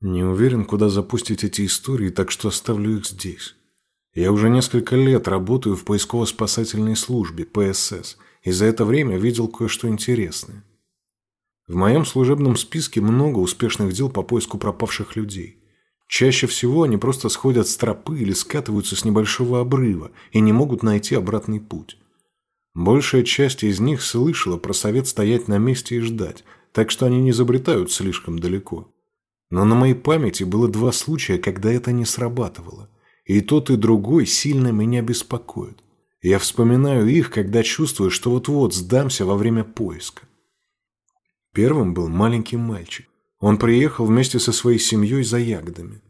Не уверен, куда запустить эти истории, так что оставлю их здесь. Я уже несколько лет работаю в поисково-спасательной службе, ПСС, и за это время видел кое-что интересное. В моем служебном списке много успешных дел по поиску пропавших людей. Чаще всего они просто сходят с тропы или скатываются с небольшого обрыва и не могут найти обратный путь. Большая часть из них слышала про совет стоять на месте и ждать, так что они не забретают слишком далеко. Но на моей памяти было два случая, когда это не срабатывало. И тот, и другой сильно меня беспокоят. Я вспоминаю их, когда чувствую, что вот-вот сдамся во время поиска. Первым был маленький мальчик. Он приехал вместе со своей семьей за ягодами.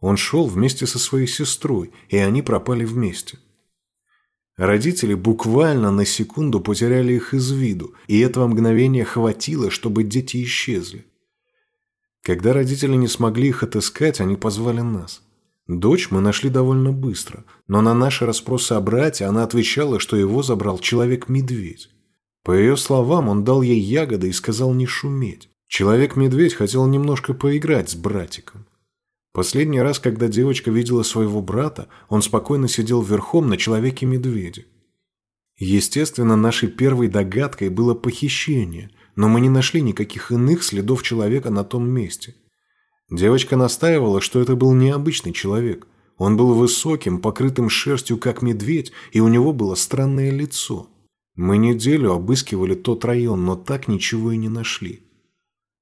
Он шел вместе со своей сестрой, и они пропали вместе. Родители буквально на секунду потеряли их из виду, и этого мгновения хватило, чтобы дети исчезли. Когда родители не смогли их отыскать, они позвали нас. Дочь мы нашли довольно быстро, но на наши расспросы о брате она отвечала, что его забрал человек-медведь. По ее словам, он дал ей ягоды и сказал не шуметь. Человек-медведь хотел немножко поиграть с братиком. Последний раз, когда девочка видела своего брата, он спокойно сидел верхом на человеке-медведе. Естественно, нашей первой догадкой было похищение, но мы не нашли никаких иных следов человека на том месте. Девочка настаивала, что это был необычный человек. Он был высоким, покрытым шерстью, как медведь, и у него было странное лицо. Мы неделю обыскивали тот район, но так ничего и не нашли.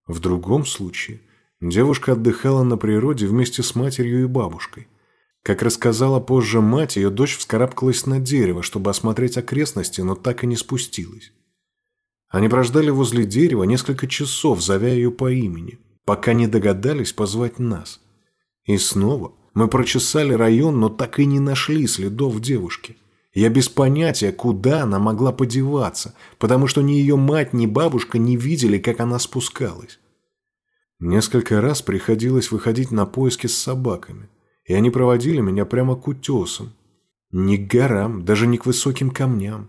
В другом случае девушка отдыхала на природе вместе с матерью и бабушкой. Как рассказала позже мать, ее дочь вскарабкалась на дерево, чтобы осмотреть окрестности, но так и не спустилась. Они прождали возле дерева несколько часов, зовя ее по имени, пока не догадались позвать нас. И снова мы прочесали район, но так и не нашли следов девушки. Я без понятия, куда она могла подеваться, потому что ни ее мать, ни бабушка не видели, как она спускалась. Несколько раз приходилось выходить на поиски с собаками, и они проводили меня прямо к утесам. Ни к горам, даже не к высоким камням.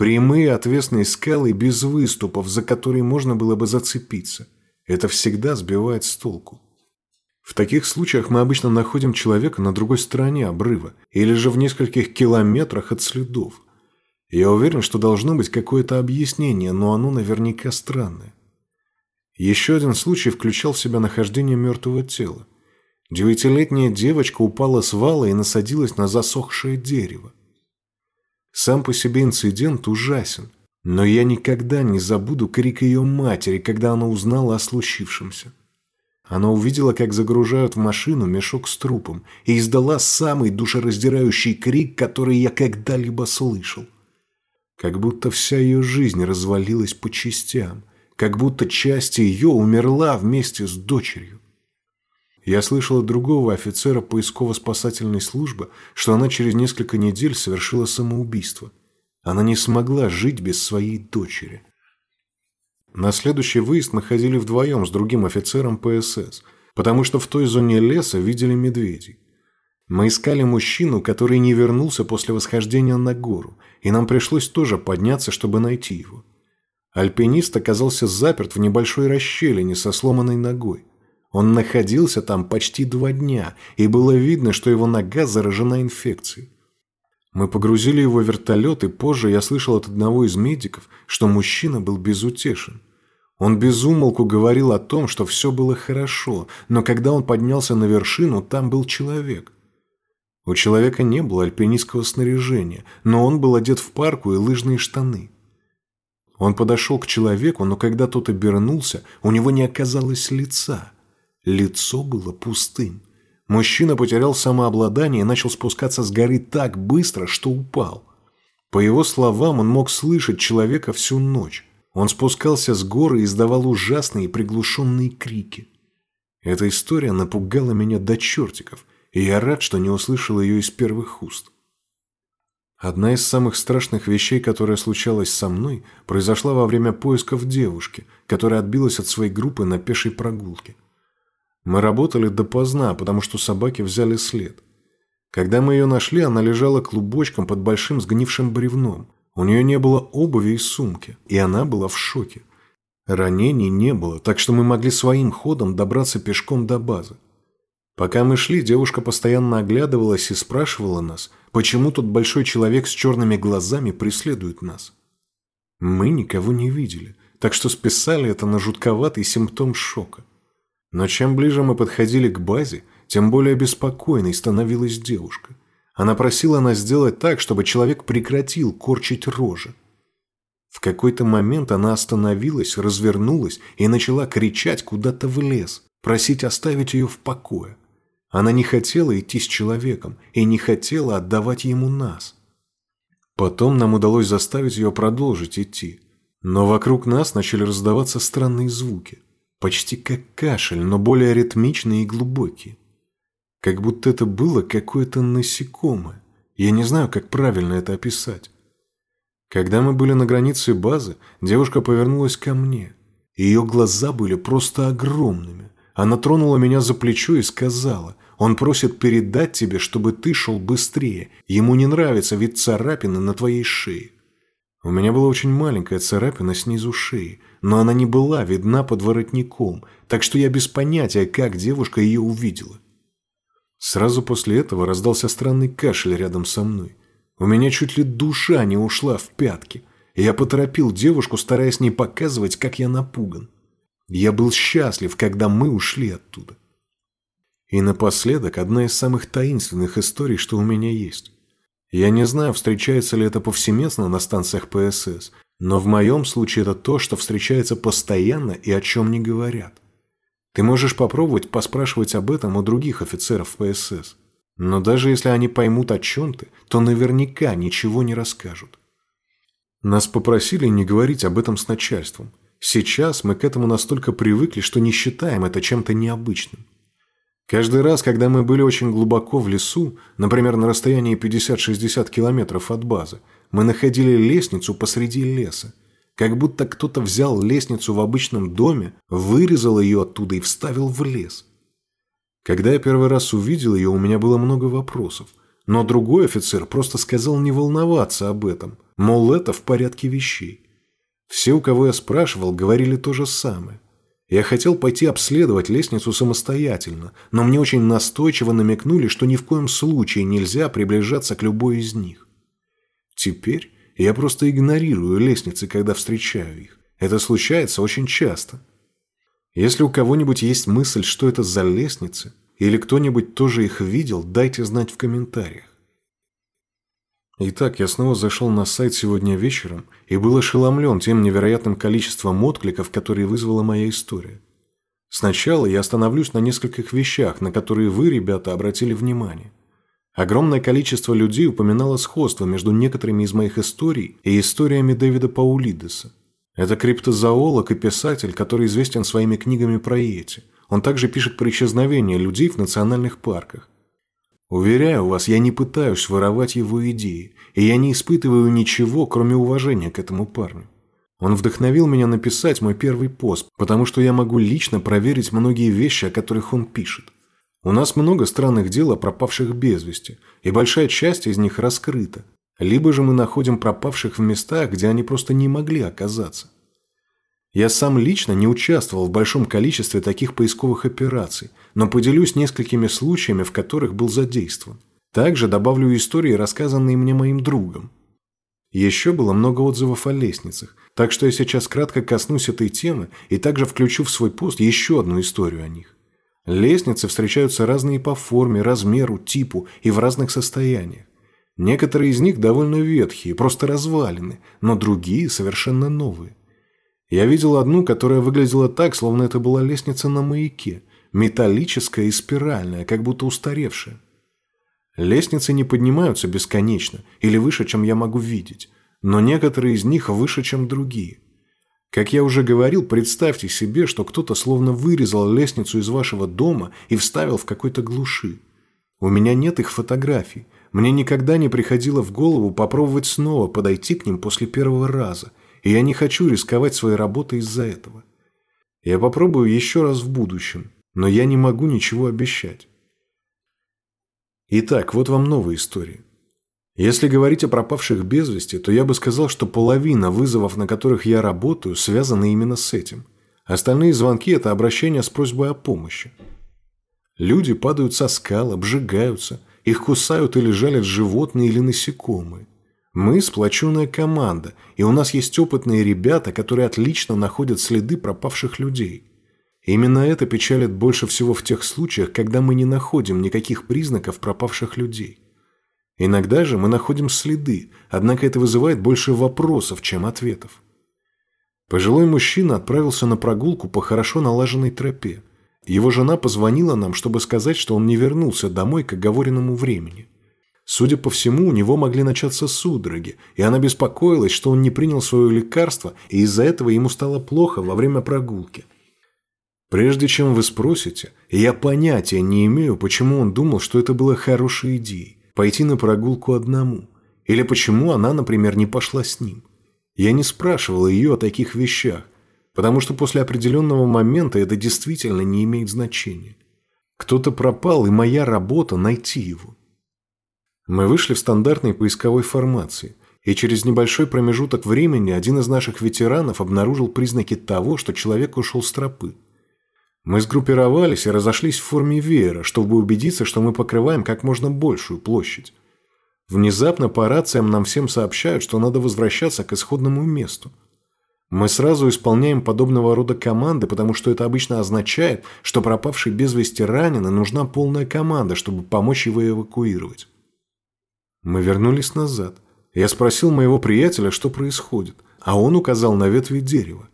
Прямые отвесные скалы без выступов, за которые можно было бы зацепиться. Это всегда сбивает с толку. В таких случаях мы обычно находим человека на другой стороне обрыва или же в нескольких километрах от следов. Я уверен, что должно быть какое-то объяснение, но оно наверняка странное. Еще один случай включал в себя нахождение мертвого тела. Девятилетняя девочка упала с вала и насадилась на засохшее дерево. Сам по себе инцидент ужасен, но я никогда не забуду крик ее матери, когда она узнала о случившемся. Она увидела, как загружают в машину мешок с трупом, и издала самый душераздирающий крик, который я когда-либо слышал. Как будто вся ее жизнь развалилась по частям, как будто часть ее умерла вместе с дочерью. Я слышал от другого офицера поисково-спасательной службы, что она через несколько недель совершила самоубийство. Она не смогла жить без своей дочери. На следующий выезд мы ходили вдвоем с другим офицером ПСС, потому что в той зоне леса видели медведей. Мы искали мужчину, который не вернулся после восхождения на гору, и нам пришлось тоже подняться, чтобы найти его. Альпинист оказался заперт в небольшой расщелине со сломанной ногой. Он находился там почти два дня, и было видно, что его нога заражена инфекцией. Мы погрузили его в вертолет, и позже я слышал от одного из медиков, что мужчина был безутешен. Он безумолку говорил о том, что все было хорошо, но когда он поднялся на вершину, там был человек. У человека не было альпинистского снаряжения, но он был одет в парку и лыжные штаны. Он подошел к человеку, но когда тот обернулся, у него не оказалось лица. Лицо было пустым. Мужчина потерял самообладание и начал спускаться с горы так быстро, что упал. По его словам, он мог слышать человека всю ночь. Он спускался с горы и издавал ужасные приглушенные крики. Эта история напугала меня до чертиков, и я рад, что не услышал ее из первых уст. Одна из самых страшных вещей, которая случалась со мной, произошла во время поисков девушки, которая отбилась от своей группы на пешей прогулке. Мы работали допоздна, потому что собаки взяли след. Когда мы ее нашли, она лежала клубочком под большим сгнившим бревном. У нее не было обуви и сумки, и она была в шоке. Ранений не было, так что мы могли своим ходом добраться пешком до базы. Пока мы шли, девушка постоянно оглядывалась и спрашивала нас, почему тот большой человек с черными глазами преследует нас. Мы никого не видели, так что списали это на жутковатый симптом шока. Но чем ближе мы подходили к базе, тем более беспокойной становилась девушка. Она просила нас сделать так, чтобы человек прекратил корчить рожи. В какой-то момент она остановилась, развернулась и начала кричать куда-то в лес, просить оставить ее в покое. Она не хотела идти с человеком и не хотела отдавать ему нас. Потом нам удалось заставить ее продолжить идти. Но вокруг нас начали раздаваться странные звуки. Почти как кашель, но более ритмичные и глубокие. Как будто это было какое-то насекомое. Я не знаю, как правильно это описать. Когда мы были на границе базы, девушка повернулась ко мне. Ее глаза были просто огромными. Она тронула меня за плечо и сказала, «Он просит передать тебе, чтобы ты шел быстрее. Ему не нравится вид царапины на твоей шее». У меня была очень маленькая царапина снизу шеи, но она не была видна под воротником, так что я без понятия, как девушка ее увидела. Сразу после этого раздался странный кашель рядом со мной. У меня чуть ли душа не ушла в пятки. И я поторопил девушку, стараясь не показывать, как я напуган. Я был счастлив, когда мы ушли оттуда. И напоследок одна из самых таинственных историй, что у меня есть. Я не знаю, встречается ли это повсеместно на станциях ПСС, но в моем случае это то, что встречается постоянно и о чем не говорят. Ты можешь попробовать поспрашивать об этом у других офицеров ПСС. Но даже если они поймут о чем ты, то наверняка ничего не расскажут. Нас попросили не говорить об этом с начальством. Сейчас мы к этому настолько привыкли, что не считаем это чем-то необычным. Каждый раз, когда мы были очень глубоко в лесу, например, на расстоянии 50-60 километров от базы, мы находили лестницу посреди леса. Как будто кто-то взял лестницу в обычном доме, вырезал ее оттуда и вставил в лес. Когда я первый раз увидел ее, у меня было много вопросов. Но другой офицер просто сказал не волноваться об этом, мол, это в порядке вещей. Все, у кого я спрашивал, говорили то же самое. Я хотел пойти обследовать лестницу самостоятельно, но мне очень настойчиво намекнули, что ни в коем случае нельзя приближаться к любой из них. Теперь я просто игнорирую лестницы, когда встречаю их. Это случается очень часто. Если у кого-нибудь есть мысль, что это за лестницы, или кто-нибудь тоже их видел, дайте знать в комментариях. Итак, я снова зашел на сайт сегодня вечером и был ошеломлен тем невероятным количеством откликов, которые вызвала моя история. Сначала я остановлюсь на нескольких вещах, на которые вы, ребята, обратили внимание. Огромное количество людей упоминало сходство между некоторыми из моих историй и историями Дэвида Паулидеса. Это криптозоолог и писатель, который известен своими книгами про Йети. Он также пишет про исчезновение людей в национальных парках. Уверяю вас, я не пытаюсь воровать его идеи, и я не испытываю ничего, кроме уважения к этому парню. Он вдохновил меня написать мой первый пост, потому что я могу лично проверить многие вещи, о которых он пишет. У нас много странных дел о пропавших без вести, и большая часть из них раскрыта, либо же мы находим пропавших в местах, где они просто не могли оказаться. Я сам лично не участвовал в большом количестве таких поисковых операций, но поделюсь несколькими случаями, в которых был задействован. Также добавлю истории, рассказанные мне моим другом. Еще было много отзывов о лестницах, так что я сейчас кратко коснусь этой темы и также включу в свой пост еще одну историю о них. Лестницы встречаются разные по форме, размеру, типу и в разных состояниях. Некоторые из них довольно ветхие, просто развалины, но другие совершенно новые. Я видел одну, которая выглядела так, словно это была лестница на маяке, металлическая и спиральная, как будто устаревшая. Лестницы не поднимаются бесконечно или выше, чем я могу видеть, но некоторые из них выше, чем другие. Как я уже говорил, представьте себе, что кто-то словно вырезал лестницу из вашего дома и вставил в какой-то глуши. У меня нет их фотографий, мне никогда не приходило в голову попробовать снова подойти к ним после первого раза, и я не хочу рисковать своей работой из-за этого. Я попробую еще раз в будущем, но я не могу ничего обещать. Итак, вот вам новая история. Если говорить о пропавших без вести, то я бы сказал, что половина вызовов, на которых я работаю, связаны именно с этим. Остальные звонки – это обращение с просьбой о помощи. Люди падают со скал, обжигаются, их кусают или жалят животные или насекомые. Мы – сплоченная команда, и у нас есть опытные ребята, которые отлично находят следы пропавших людей. Именно это печалит больше всего в тех случаях, когда мы не находим никаких признаков пропавших людей. Иногда же мы находим следы, однако это вызывает больше вопросов, чем ответов. Пожилой мужчина отправился на прогулку по хорошо налаженной тропе. Его жена позвонила нам, чтобы сказать, что он не вернулся домой к оговоренному времени. Судя по всему, у него могли начаться судороги, и она беспокоилась, что он не принял свое лекарство, и из-за этого ему стало плохо во время прогулки. Прежде чем вы спросите, я понятия не имею, почему он думал, что это было хорошей идеей пойти на прогулку одному? Или почему она, например, не пошла с ним? Я не спрашивал ее о таких вещах, потому что после определенного момента это действительно не имеет значения. Кто-то пропал, и моя работа – найти его. Мы вышли в стандартной поисковой формации, и через небольшой промежуток времени один из наших ветеранов обнаружил признаки того, что человек ушел с тропы. Мы сгруппировались и разошлись в форме веера, чтобы убедиться, что мы покрываем как можно большую площадь. Внезапно по рациям нам всем сообщают, что надо возвращаться к исходному месту. Мы сразу исполняем подобного рода команды, потому что это обычно означает, что пропавший без вести ранен и нужна полная команда, чтобы помочь его эвакуировать. Мы вернулись назад. Я спросил моего приятеля, что происходит, а он указал на ветви дерева.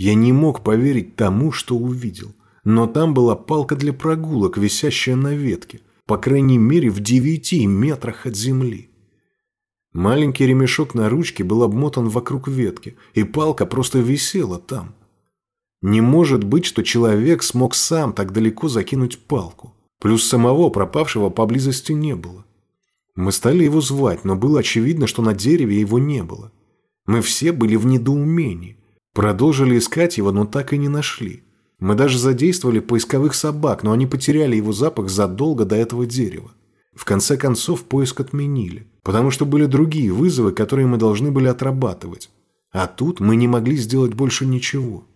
Я не мог поверить тому, что увидел. Но там была палка для прогулок, висящая на ветке, по крайней мере в девяти метрах от земли. Маленький ремешок на ручке был обмотан вокруг ветки, и палка просто висела там. Не может быть, что человек смог сам так далеко закинуть палку. Плюс самого пропавшего поблизости не было. Мы стали его звать, но было очевидно, что на дереве его не было. Мы все были в недоумении. Продолжили искать его, но так и не нашли. Мы даже задействовали поисковых собак, но они потеряли его запах задолго до этого дерева. В конце концов, поиск отменили, потому что были другие вызовы, которые мы должны были отрабатывать. А тут мы не могли сделать больше ничего.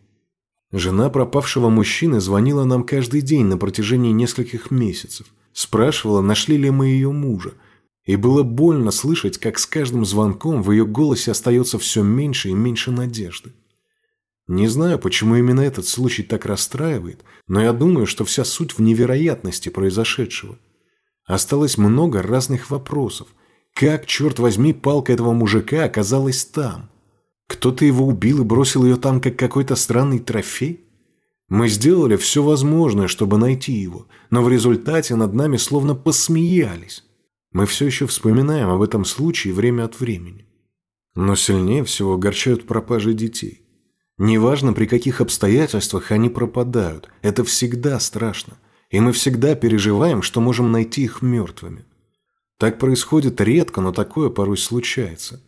Жена пропавшего мужчины звонила нам каждый день на протяжении нескольких месяцев. Спрашивала, нашли ли мы ее мужа. И было больно слышать, как с каждым звонком в ее голосе остается все меньше и меньше надежды. Не знаю, почему именно этот случай так расстраивает, но я думаю, что вся суть в невероятности произошедшего. Осталось много разных вопросов. Как, черт возьми, палка этого мужика оказалась там? Кто-то его убил и бросил ее там, как какой-то странный трофей? Мы сделали все возможное, чтобы найти его, но в результате над нами словно посмеялись. Мы все еще вспоминаем об этом случае время от времени. Но сильнее всего огорчают пропажи детей. Неважно, при каких обстоятельствах они пропадают, это всегда страшно, и мы всегда переживаем, что можем найти их мертвыми. Так происходит редко, но такое порой случается.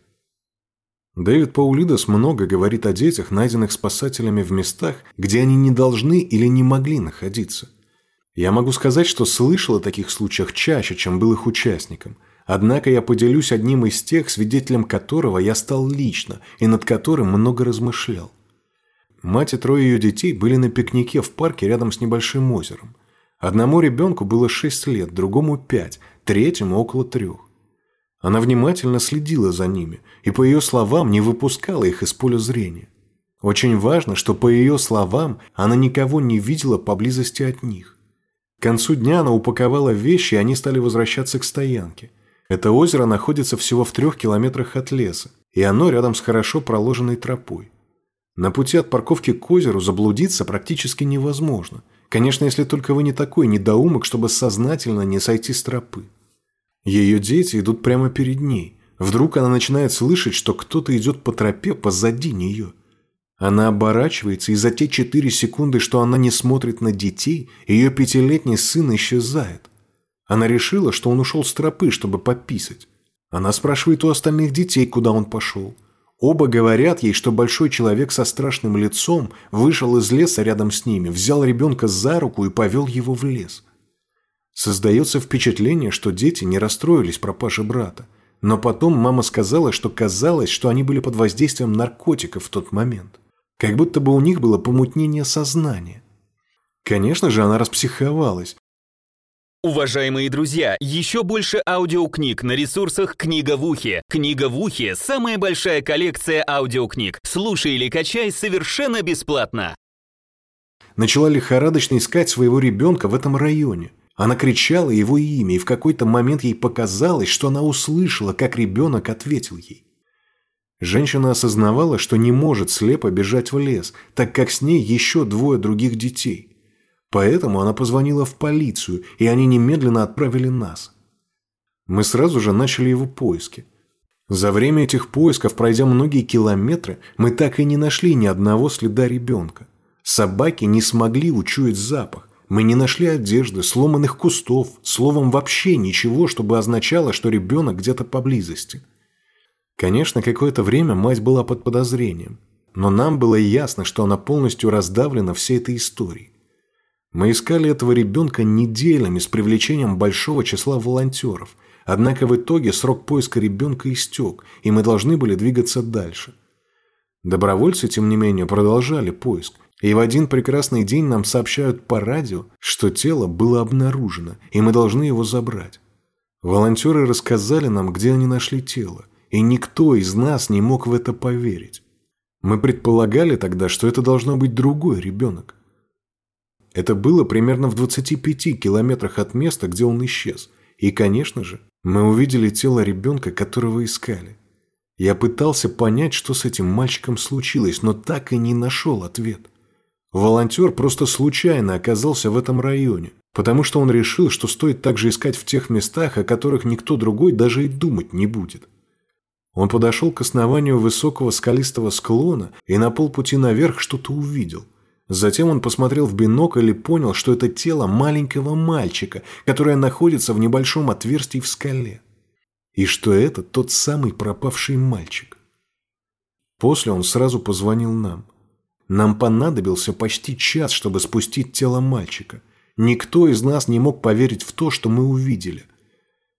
Дэвид Паулидос много говорит о детях, найденных спасателями в местах, где они не должны или не могли находиться. Я могу сказать, что слышал о таких случаях чаще, чем был их участником. Однако я поделюсь одним из тех, свидетелем которого я стал лично и над которым много размышлял. Мать и трое ее детей были на пикнике в парке рядом с небольшим озером. Одному ребенку было шесть лет, другому пять, третьему около трех. Она внимательно следила за ними и, по ее словам, не выпускала их из поля зрения. Очень важно, что, по ее словам, она никого не видела поблизости от них. К концу дня она упаковала вещи, и они стали возвращаться к стоянке. Это озеро находится всего в трех километрах от леса, и оно рядом с хорошо проложенной тропой. На пути от парковки к озеру заблудиться практически невозможно. Конечно, если только вы не такой недоумок, чтобы сознательно не сойти с тропы. Ее дети идут прямо перед ней. Вдруг она начинает слышать, что кто-то идет по тропе позади нее. Она оборачивается, и за те четыре секунды, что она не смотрит на детей, ее пятилетний сын исчезает. Она решила, что он ушел с тропы, чтобы пописать. Она спрашивает у остальных детей, куда он пошел. Оба говорят ей, что большой человек со страшным лицом вышел из леса рядом с ними, взял ребенка за руку и повел его в лес. Создается впечатление, что дети не расстроились пропаже брата. Но потом мама сказала, что казалось, что они были под воздействием наркотиков в тот момент. Как будто бы у них было помутнение сознания. Конечно же, она распсиховалась. Уважаемые друзья, еще больше аудиокниг на ресурсах «Книга в ухе». «Книга в ухе» — самая большая коллекция аудиокниг. Слушай или качай совершенно бесплатно. Начала лихорадочно искать своего ребенка в этом районе. Она кричала его имя, и в какой-то момент ей показалось, что она услышала, как ребенок ответил ей. Женщина осознавала, что не может слепо бежать в лес, так как с ней еще двое других детей. Поэтому она позвонила в полицию, и они немедленно отправили нас. Мы сразу же начали его поиски. За время этих поисков, пройдя многие километры, мы так и не нашли ни одного следа ребенка. Собаки не смогли учуять запах. Мы не нашли одежды, сломанных кустов, словом, вообще ничего, чтобы означало, что ребенок где-то поблизости. Конечно, какое-то время мать была под подозрением, но нам было ясно, что она полностью раздавлена всей этой историей. Мы искали этого ребенка неделями с привлечением большого числа волонтеров. Однако в итоге срок поиска ребенка истек, и мы должны были двигаться дальше. Добровольцы, тем не менее, продолжали поиск. И в один прекрасный день нам сообщают по радио, что тело было обнаружено, и мы должны его забрать. Волонтеры рассказали нам, где они нашли тело, и никто из нас не мог в это поверить. Мы предполагали тогда, что это должно быть другой ребенок. Это было примерно в 25 километрах от места, где он исчез. И, конечно же, мы увидели тело ребенка, которого искали. Я пытался понять, что с этим мальчиком случилось, но так и не нашел ответ. Волонтер просто случайно оказался в этом районе, потому что он решил, что стоит также искать в тех местах, о которых никто другой даже и думать не будет. Он подошел к основанию высокого скалистого склона и на полпути наверх что-то увидел – Затем он посмотрел в бинокль и понял, что это тело маленького мальчика, которое находится в небольшом отверстии в скале. И что это тот самый пропавший мальчик. После он сразу позвонил нам. Нам понадобился почти час, чтобы спустить тело мальчика. Никто из нас не мог поверить в то, что мы увидели.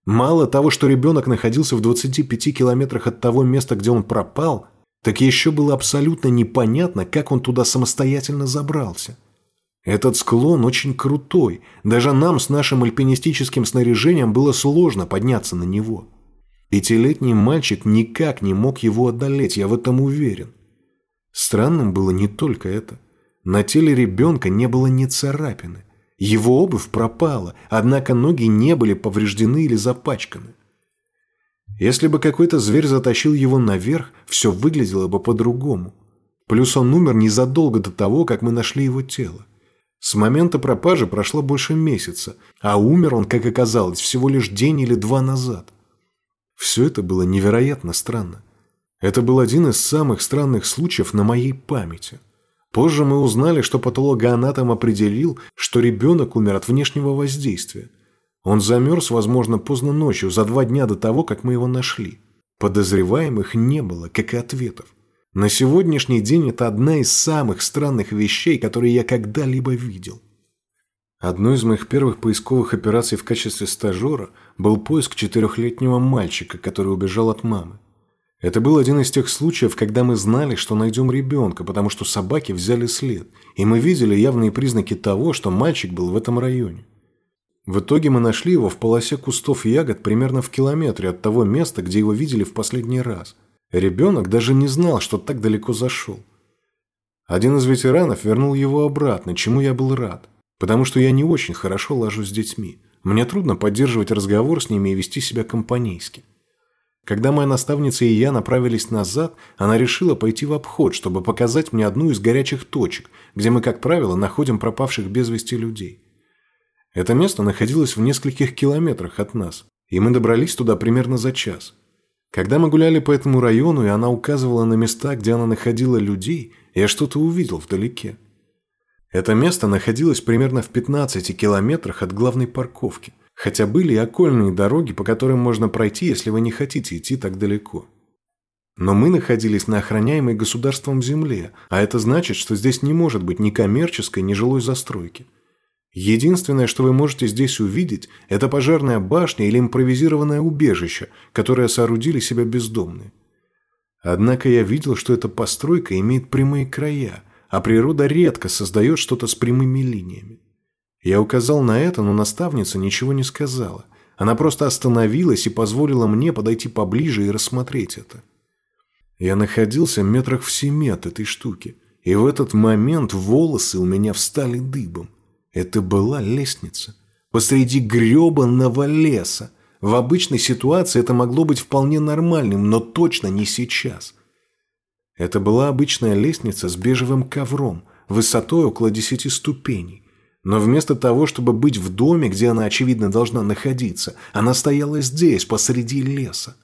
Мало того, что ребенок находился в 25 километрах от того места, где он пропал – так еще было абсолютно непонятно, как он туда самостоятельно забрался. Этот склон очень крутой, даже нам с нашим альпинистическим снаряжением было сложно подняться на него. Пятилетний мальчик никак не мог его одолеть, я в этом уверен. Странным было не только это. На теле ребенка не было ни царапины. Его обувь пропала, однако ноги не были повреждены или запачканы. Если бы какой-то зверь затащил его наверх, все выглядело бы по-другому. Плюс он умер незадолго до того, как мы нашли его тело. С момента пропажи прошло больше месяца, а умер он, как оказалось, всего лишь день или два назад. Все это было невероятно странно. Это был один из самых странных случаев на моей памяти. Позже мы узнали, что патологоанатом определил, что ребенок умер от внешнего воздействия. Он замерз, возможно, поздно ночью, за два дня до того, как мы его нашли. Подозреваемых не было, как и ответов. На сегодняшний день это одна из самых странных вещей, которые я когда-либо видел. Одной из моих первых поисковых операций в качестве стажера был поиск четырехлетнего мальчика, который убежал от мамы. Это был один из тех случаев, когда мы знали, что найдем ребенка, потому что собаки взяли след, и мы видели явные признаки того, что мальчик был в этом районе. В итоге мы нашли его в полосе кустов ягод примерно в километре от того места, где его видели в последний раз. Ребенок даже не знал, что так далеко зашел. Один из ветеранов вернул его обратно, чему я был рад, потому что я не очень хорошо ложусь с детьми. Мне трудно поддерживать разговор с ними и вести себя компанейски. Когда моя наставница и я направились назад, она решила пойти в обход, чтобы показать мне одну из горячих точек, где мы, как правило, находим пропавших без вести людей. Это место находилось в нескольких километрах от нас, и мы добрались туда примерно за час. Когда мы гуляли по этому району, и она указывала на места, где она находила людей, я что-то увидел вдалеке. Это место находилось примерно в 15 километрах от главной парковки, хотя были и окольные дороги, по которым можно пройти, если вы не хотите идти так далеко. Но мы находились на охраняемой государством земле, а это значит, что здесь не может быть ни коммерческой, ни жилой застройки – Единственное, что вы можете здесь увидеть, это пожарная башня или импровизированное убежище, которое соорудили себя бездомные. Однако я видел, что эта постройка имеет прямые края, а природа редко создает что-то с прямыми линиями. Я указал на это, но наставница ничего не сказала. Она просто остановилась и позволила мне подойти поближе и рассмотреть это. Я находился метрах в семи от этой штуки, и в этот момент волосы у меня встали дыбом. Это была лестница. Посреди гребанного леса. В обычной ситуации это могло быть вполне нормальным, но точно не сейчас. Это была обычная лестница с бежевым ковром, высотой около десяти ступеней. Но вместо того, чтобы быть в доме, где она, очевидно, должна находиться, она стояла здесь, посреди леса.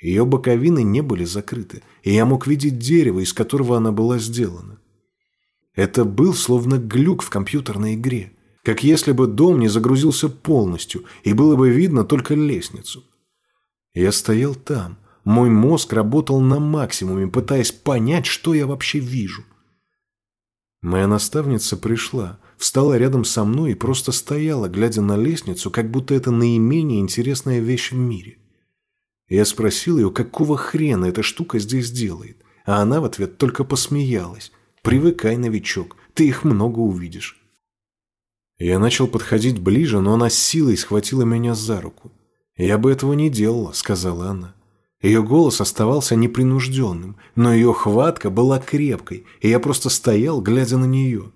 Ее боковины не были закрыты, и я мог видеть дерево, из которого она была сделана. Это был словно глюк в компьютерной игре, как если бы дом не загрузился полностью, и было бы видно только лестницу. Я стоял там, мой мозг работал на максимуме, пытаясь понять, что я вообще вижу. Моя наставница пришла, встала рядом со мной и просто стояла, глядя на лестницу, как будто это наименее интересная вещь в мире. Я спросил ее, какого хрена эта штука здесь делает, а она в ответ только посмеялась. «Привыкай, новичок, ты их много увидишь». Я начал подходить ближе, но она силой схватила меня за руку. «Я бы этого не делала», — сказала она. Ее голос оставался непринужденным, но ее хватка была крепкой, и я просто стоял, глядя на нее.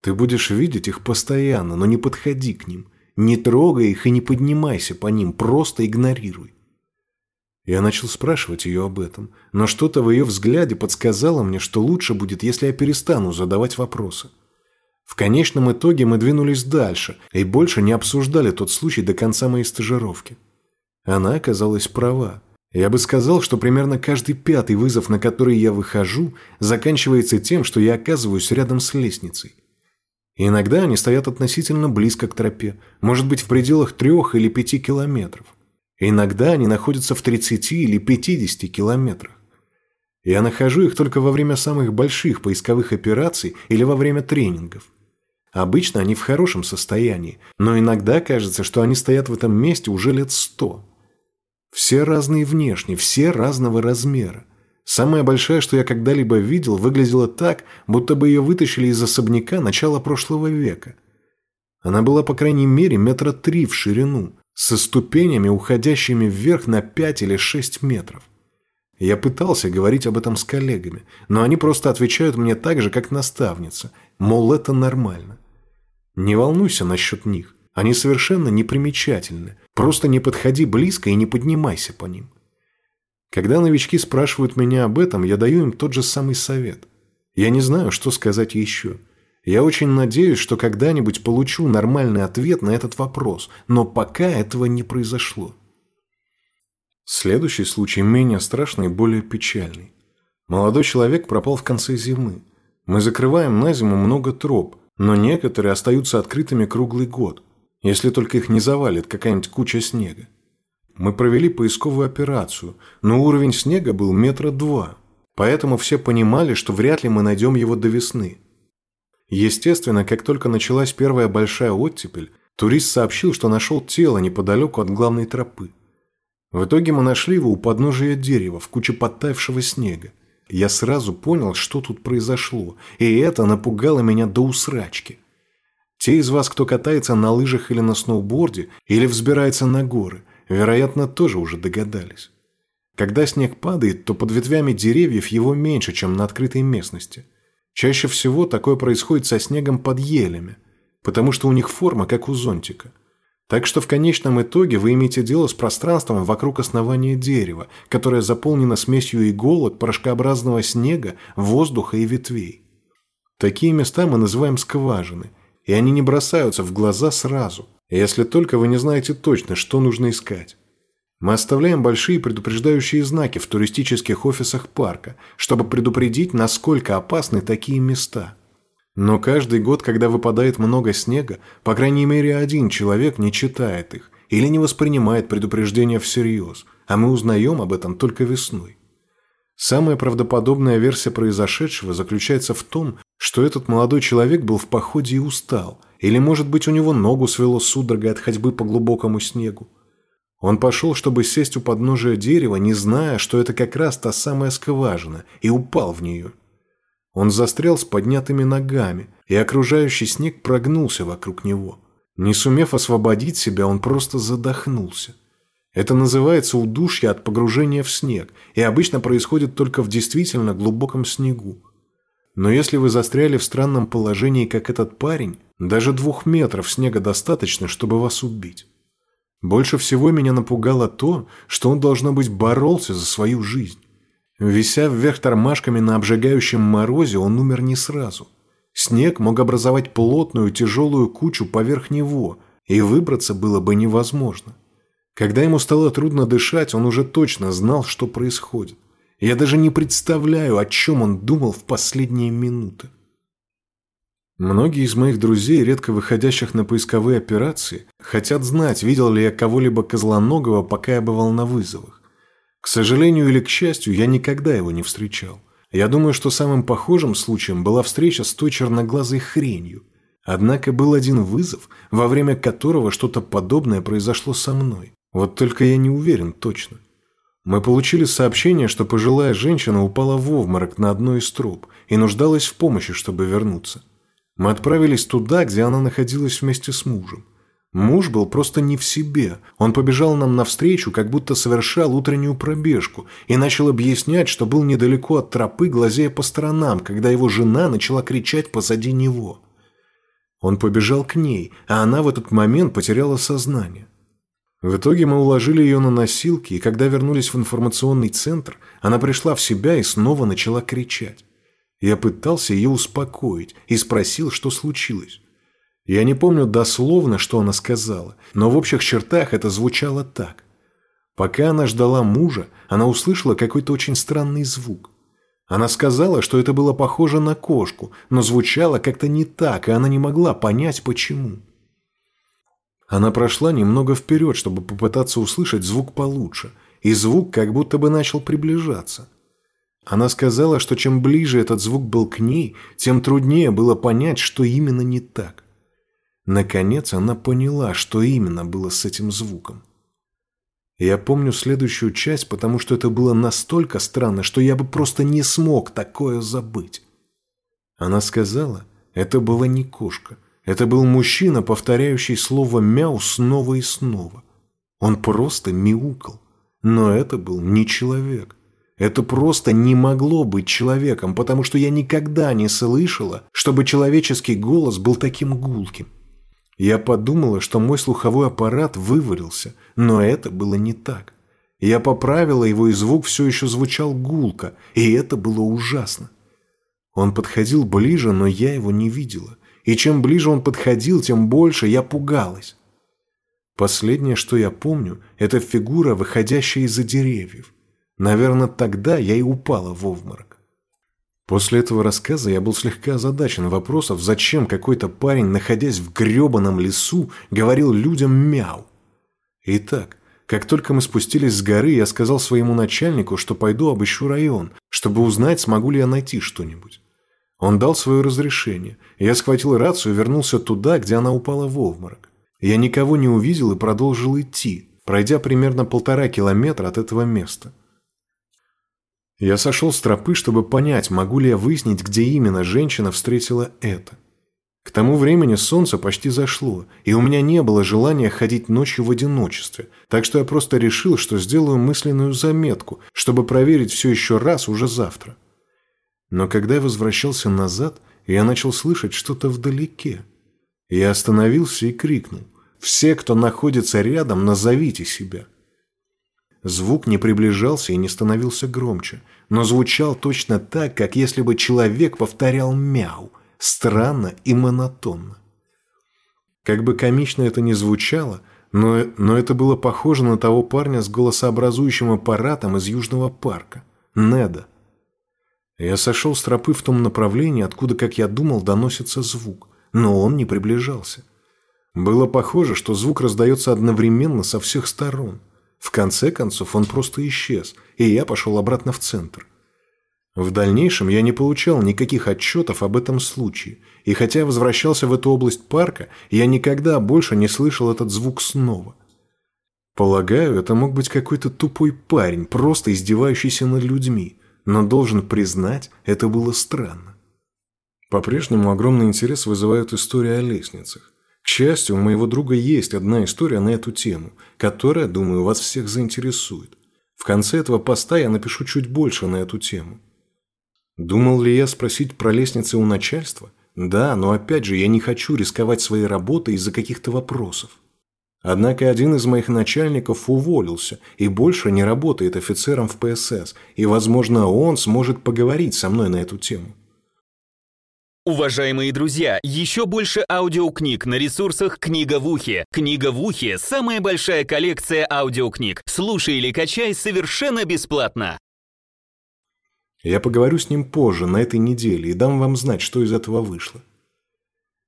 Ты будешь видеть их постоянно, но не подходи к ним. Не трогай их и не поднимайся по ним, просто игнорируй. Я начал спрашивать ее об этом, но что-то в ее взгляде подсказало мне, что лучше будет, если я перестану задавать вопросы. В конечном итоге мы двинулись дальше и больше не обсуждали тот случай до конца моей стажировки. Она оказалась права. Я бы сказал, что примерно каждый пятый вызов, на который я выхожу, заканчивается тем, что я оказываюсь рядом с лестницей. иногда они стоят относительно близко к тропе, может быть в пределах трех или пяти километров. Иногда они находятся в 30 или 50 километрах. Я нахожу их только во время самых больших поисковых операций или во время тренингов. Обычно они в хорошем состоянии, но иногда кажется, что они стоят в этом месте уже лет сто. Все разные внешне, все разного размера. Самая большая, что я когда-либо видел, выглядела так, будто бы ее вытащили из особняка начала прошлого века. Она была, по крайней мере, метра три в ширину, со ступенями, уходящими вверх на пять или шесть метров. Я пытался говорить об этом с коллегами, но они просто отвечают мне так же, как наставница, мол, это нормально. Не волнуйся насчет них. Они совершенно непримечательны. Просто не подходи близко и не поднимайся по ним. Когда новички спрашивают меня об этом, я даю им тот же самый совет. Я не знаю, что сказать еще. Я очень надеюсь, что когда-нибудь получу нормальный ответ на этот вопрос, но пока этого не произошло. Следующий случай менее страшный и более печальный. Молодой человек пропал в конце зимы. Мы закрываем на зиму много троп, но некоторые остаются открытыми круглый год если только их не завалит какая-нибудь куча снега. Мы провели поисковую операцию, но уровень снега был метра два, поэтому все понимали, что вряд ли мы найдем его до весны. Естественно, как только началась первая большая оттепель, турист сообщил, что нашел тело неподалеку от главной тропы. В итоге мы нашли его у подножия дерева в куче подтаявшего снега. Я сразу понял, что тут произошло, и это напугало меня до усрачки. Те из вас, кто катается на лыжах или на сноуборде, или взбирается на горы, вероятно, тоже уже догадались. Когда снег падает, то под ветвями деревьев его меньше, чем на открытой местности. Чаще всего такое происходит со снегом под елями, потому что у них форма как у зонтика. Так что в конечном итоге вы имеете дело с пространством вокруг основания дерева, которое заполнено смесью иголок, порошкообразного снега, воздуха и ветвей. Такие места мы называем скважины – и они не бросаются в глаза сразу, если только вы не знаете точно, что нужно искать. Мы оставляем большие предупреждающие знаки в туристических офисах парка, чтобы предупредить, насколько опасны такие места. Но каждый год, когда выпадает много снега, по крайней мере один человек не читает их или не воспринимает предупреждения всерьез, а мы узнаем об этом только весной. Самая правдоподобная версия произошедшего заключается в том, что этот молодой человек был в походе и устал, или, может быть, у него ногу свело судорогой от ходьбы по глубокому снегу. Он пошел, чтобы сесть у подножия дерева, не зная, что это как раз та самая скважина, и упал в нее. Он застрял с поднятыми ногами, и окружающий снег прогнулся вокруг него. Не сумев освободить себя, он просто задохнулся. Это называется удушье от погружения в снег, и обычно происходит только в действительно глубоком снегу. Но если вы застряли в странном положении, как этот парень, даже двух метров снега достаточно, чтобы вас убить. Больше всего меня напугало то, что он, должно быть, боролся за свою жизнь. Вися вверх тормашками на обжигающем морозе, он умер не сразу. Снег мог образовать плотную тяжелую кучу поверх него, и выбраться было бы невозможно. Когда ему стало трудно дышать, он уже точно знал, что происходит. Я даже не представляю, о чем он думал в последние минуты. Многие из моих друзей, редко выходящих на поисковые операции, хотят знать, видел ли я кого-либо козлоногого, пока я бывал на вызовах. К сожалению или к счастью, я никогда его не встречал. Я думаю, что самым похожим случаем была встреча с той черноглазой хренью. Однако был один вызов, во время которого что-то подобное произошло со мной. Вот только я не уверен точно. Мы получили сообщение, что пожилая женщина упала в обморок на одной из труб и нуждалась в помощи, чтобы вернуться. Мы отправились туда, где она находилась вместе с мужем. Муж был просто не в себе. Он побежал нам навстречу, как будто совершал утреннюю пробежку, и начал объяснять, что был недалеко от тропы, глазея по сторонам, когда его жена начала кричать позади него. Он побежал к ней, а она в этот момент потеряла сознание. В итоге мы уложили ее на носилки, и когда вернулись в информационный центр, она пришла в себя и снова начала кричать. Я пытался ее успокоить и спросил, что случилось. Я не помню дословно, что она сказала, но в общих чертах это звучало так. Пока она ждала мужа, она услышала какой-то очень странный звук. Она сказала, что это было похоже на кошку, но звучало как-то не так, и она не могла понять, почему. Она прошла немного вперед, чтобы попытаться услышать звук получше, и звук как будто бы начал приближаться. Она сказала, что чем ближе этот звук был к ней, тем труднее было понять, что именно не так. Наконец она поняла, что именно было с этим звуком. Я помню следующую часть, потому что это было настолько странно, что я бы просто не смог такое забыть. Она сказала, это была не кошка, это был мужчина, повторяющий слово «мяу» снова и снова. Он просто мяукал. Но это был не человек. Это просто не могло быть человеком, потому что я никогда не слышала, чтобы человеческий голос был таким гулким. Я подумала, что мой слуховой аппарат вывалился, но это было не так. Я поправила его, и звук все еще звучал гулко, и это было ужасно. Он подходил ближе, но я его не видела и чем ближе он подходил, тем больше я пугалась. Последнее, что я помню, это фигура, выходящая из-за деревьев. Наверное, тогда я и упала в обморок. После этого рассказа я был слегка озадачен вопросом, зачем какой-то парень, находясь в гребаном лесу, говорил людям «мяу». Итак, как только мы спустились с горы, я сказал своему начальнику, что пойду обыщу район, чтобы узнать, смогу ли я найти что-нибудь. Он дал свое разрешение. Я схватил рацию и вернулся туда, где она упала в обморок. Я никого не увидел и продолжил идти, пройдя примерно полтора километра от этого места. Я сошел с тропы, чтобы понять, могу ли я выяснить, где именно женщина встретила это. К тому времени солнце почти зашло, и у меня не было желания ходить ночью в одиночестве, так что я просто решил, что сделаю мысленную заметку, чтобы проверить все еще раз уже завтра. Но когда я возвращался назад, я начал слышать что-то вдалеке. Я остановился и крикнул. «Все, кто находится рядом, назовите себя!» Звук не приближался и не становился громче, но звучал точно так, как если бы человек повторял «мяу», странно и монотонно. Как бы комично это ни звучало, но, но это было похоже на того парня с голосообразующим аппаратом из Южного парка, Неда. Я сошел с тропы в том направлении, откуда, как я думал, доносится звук, но он не приближался. Было похоже, что звук раздается одновременно со всех сторон. В конце концов он просто исчез, и я пошел обратно в центр. В дальнейшем я не получал никаких отчетов об этом случае, и хотя возвращался в эту область парка, я никогда больше не слышал этот звук снова. Полагаю, это мог быть какой-то тупой парень, просто издевающийся над людьми, но должен признать, это было странно. По-прежнему огромный интерес вызывают истории о лестницах. К счастью, у моего друга есть одна история на эту тему, которая, думаю, вас всех заинтересует. В конце этого поста я напишу чуть больше на эту тему. Думал ли я спросить про лестницы у начальства? Да, но опять же, я не хочу рисковать своей работой из-за каких-то вопросов. Однако один из моих начальников уволился и больше не работает офицером в ПСС, и, возможно, он сможет поговорить со мной на эту тему. Уважаемые друзья, еще больше аудиокниг на ресурсах «Книга в ухе». «Книга в ухе» — самая большая коллекция аудиокниг. Слушай или качай совершенно бесплатно. Я поговорю с ним позже, на этой неделе, и дам вам знать, что из этого вышло.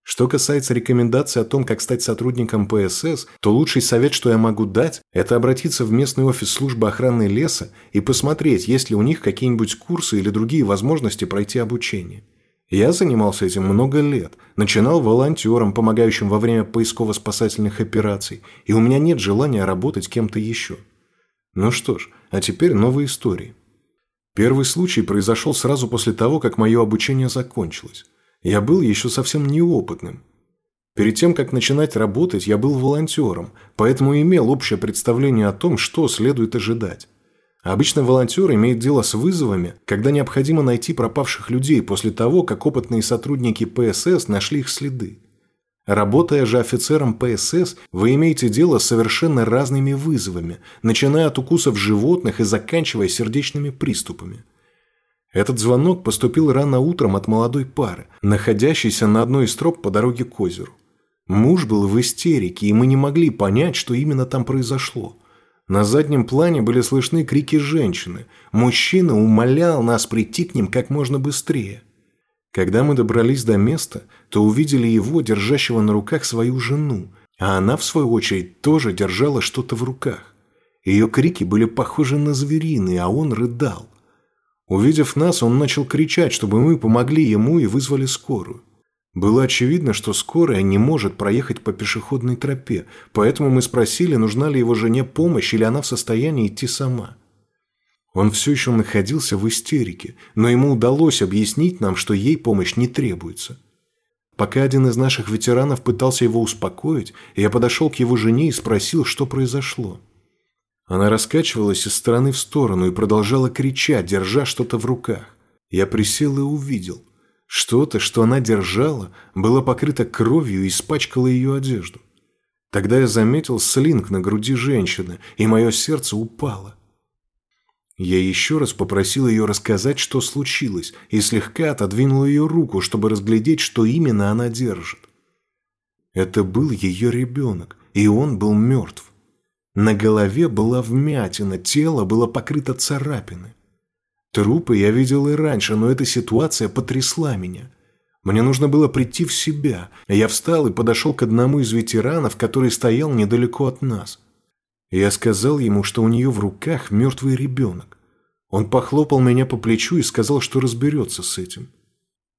Что касается рекомендаций о том, как стать сотрудником ПСС, то лучший совет, что я могу дать, это обратиться в местный офис службы охраны леса и посмотреть, есть ли у них какие-нибудь курсы или другие возможности пройти обучение. Я занимался этим много лет, начинал волонтером, помогающим во время поисково-спасательных операций, и у меня нет желания работать кем-то еще. Ну что ж, а теперь новые истории. Первый случай произошел сразу после того, как мое обучение закончилось. Я был еще совсем неопытным. Перед тем, как начинать работать, я был волонтером, поэтому имел общее представление о том, что следует ожидать. Обычно волонтер имеет дело с вызовами, когда необходимо найти пропавших людей после того, как опытные сотрудники ПСС нашли их следы. Работая же офицером ПСС, вы имеете дело с совершенно разными вызовами, начиная от укусов животных и заканчивая сердечными приступами. Этот звонок поступил рано утром от молодой пары, находящейся на одной из троп по дороге к озеру. Муж был в истерике, и мы не могли понять, что именно там произошло. На заднем плане были слышны крики женщины. Мужчина умолял нас прийти к ним как можно быстрее. Когда мы добрались до места, то увидели его, держащего на руках свою жену, а она, в свою очередь, тоже держала что-то в руках. Ее крики были похожи на звериные, а он рыдал. Увидев нас, он начал кричать, чтобы мы помогли ему и вызвали скорую. Было очевидно, что скорая не может проехать по пешеходной тропе, поэтому мы спросили, нужна ли его жене помощь или она в состоянии идти сама. Он все еще находился в истерике, но ему удалось объяснить нам, что ей помощь не требуется. Пока один из наших ветеранов пытался его успокоить, я подошел к его жене и спросил, что произошло. Она раскачивалась из стороны в сторону и продолжала кричать, держа что-то в руках. Я присел и увидел. Что-то, что она держала, было покрыто кровью и испачкало ее одежду. Тогда я заметил слинг на груди женщины, и мое сердце упало. Я еще раз попросил ее рассказать, что случилось, и слегка отодвинул ее руку, чтобы разглядеть, что именно она держит. Это был ее ребенок, и он был мертв. На голове была вмятина, тело было покрыто царапины. Трупы я видел и раньше, но эта ситуация потрясла меня. Мне нужно было прийти в себя. Я встал и подошел к одному из ветеранов, который стоял недалеко от нас – я сказал ему, что у нее в руках мертвый ребенок. Он похлопал меня по плечу и сказал, что разберется с этим.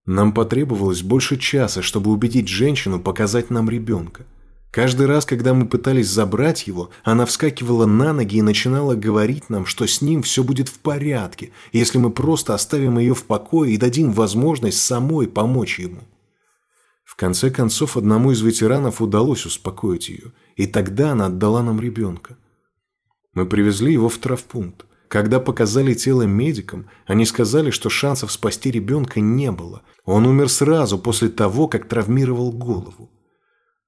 Нам потребовалось больше часа, чтобы убедить женщину показать нам ребенка. Каждый раз, когда мы пытались забрать его, она вскакивала на ноги и начинала говорить нам, что с ним все будет в порядке, если мы просто оставим ее в покое и дадим возможность самой помочь ему. В конце концов, одному из ветеранов удалось успокоить ее, и тогда она отдала нам ребенка. Мы привезли его в травпункт. Когда показали тело медикам, они сказали, что шансов спасти ребенка не было. Он умер сразу после того, как травмировал голову.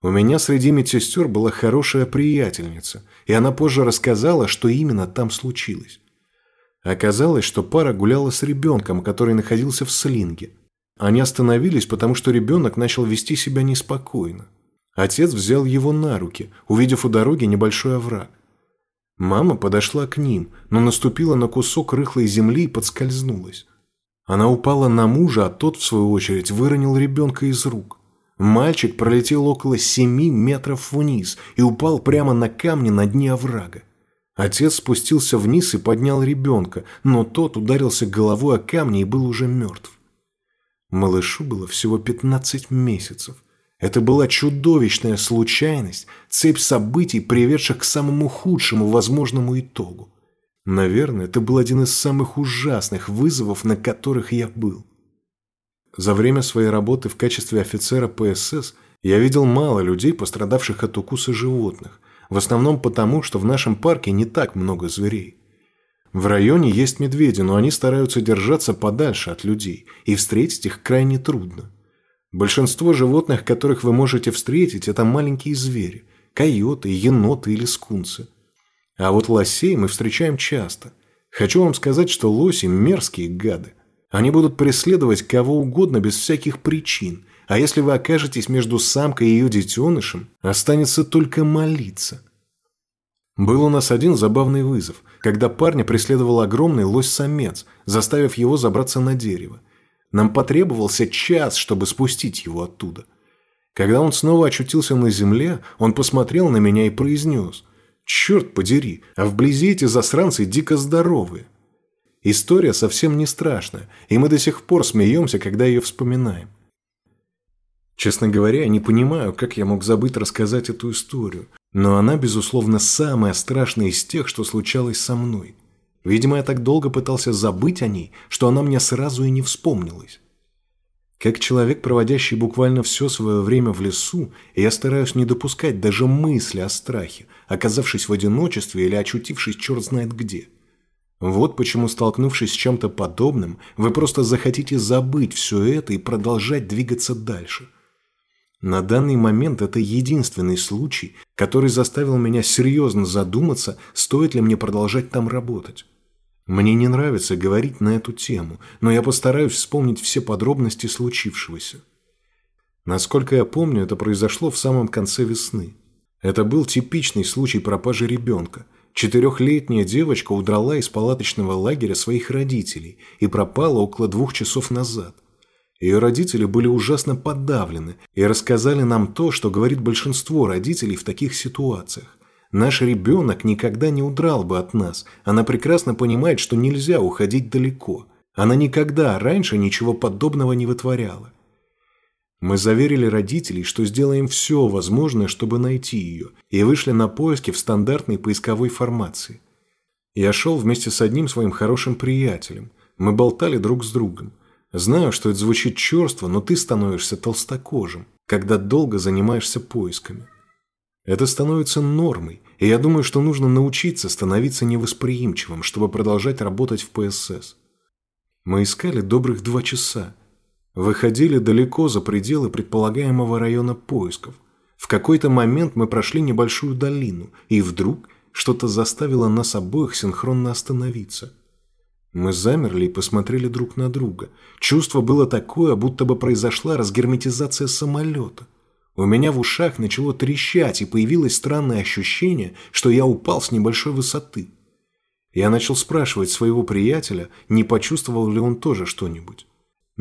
У меня среди медсестер была хорошая приятельница, и она позже рассказала, что именно там случилось. Оказалось, что пара гуляла с ребенком, который находился в слинге. Они остановились, потому что ребенок начал вести себя неспокойно. Отец взял его на руки, увидев у дороги небольшой овраг. Мама подошла к ним, но наступила на кусок рыхлой земли и подскользнулась. Она упала на мужа, а тот, в свою очередь, выронил ребенка из рук. Мальчик пролетел около семи метров вниз и упал прямо на камни на дне оврага. Отец спустился вниз и поднял ребенка, но тот ударился головой о камни и был уже мертв. Малышу было всего 15 месяцев. Это была чудовищная случайность, цепь событий, приведших к самому худшему возможному итогу. Наверное, это был один из самых ужасных вызовов, на которых я был. За время своей работы в качестве офицера ПСС я видел мало людей, пострадавших от укуса животных, в основном потому, что в нашем парке не так много зверей. В районе есть медведи, но они стараются держаться подальше от людей, и встретить их крайне трудно. Большинство животных, которых вы можете встретить, это маленькие звери – койоты, еноты или скунсы. А вот лосей мы встречаем часто. Хочу вам сказать, что лоси – мерзкие гады. Они будут преследовать кого угодно без всяких причин, а если вы окажетесь между самкой и ее детенышем, останется только молиться. Был у нас один забавный вызов, когда парня преследовал огромный лось-самец, заставив его забраться на дерево. Нам потребовался час, чтобы спустить его оттуда. Когда он снова очутился на земле, он посмотрел на меня и произнес «Черт подери, а вблизи эти засранцы дико здоровые». История совсем не страшная, и мы до сих пор смеемся, когда ее вспоминаем. Честно говоря, не понимаю, как я мог забыть рассказать эту историю, но она, безусловно, самая страшная из тех, что случалось со мной. Видимо, я так долго пытался забыть о ней, что она мне сразу и не вспомнилась. Как человек, проводящий буквально все свое время в лесу, я стараюсь не допускать даже мысли о страхе, оказавшись в одиночестве или очутившись черт знает где. Вот почему, столкнувшись с чем-то подобным, вы просто захотите забыть все это и продолжать двигаться дальше. На данный момент это единственный случай, который заставил меня серьезно задуматься, стоит ли мне продолжать там работать. Мне не нравится говорить на эту тему, но я постараюсь вспомнить все подробности случившегося. Насколько я помню, это произошло в самом конце весны. Это был типичный случай пропажи ребенка. Четырехлетняя девочка удрала из палаточного лагеря своих родителей и пропала около двух часов назад. Ее родители были ужасно подавлены и рассказали нам то, что говорит большинство родителей в таких ситуациях. Наш ребенок никогда не удрал бы от нас. Она прекрасно понимает, что нельзя уходить далеко. Она никогда раньше ничего подобного не вытворяла. Мы заверили родителей, что сделаем все возможное, чтобы найти ее, и вышли на поиски в стандартной поисковой формации. Я шел вместе с одним своим хорошим приятелем. Мы болтали друг с другом. Знаю, что это звучит черство, но ты становишься толстокожим, когда долго занимаешься поисками. Это становится нормой, и я думаю, что нужно научиться становиться невосприимчивым, чтобы продолжать работать в ПСС. Мы искали добрых два часа. Выходили далеко за пределы предполагаемого района поисков. В какой-то момент мы прошли небольшую долину, и вдруг что-то заставило нас обоих синхронно остановиться. Мы замерли и посмотрели друг на друга. Чувство было такое, будто бы произошла разгерметизация самолета – у меня в ушах начало трещать, и появилось странное ощущение, что я упал с небольшой высоты. Я начал спрашивать своего приятеля, не почувствовал ли он тоже что-нибудь.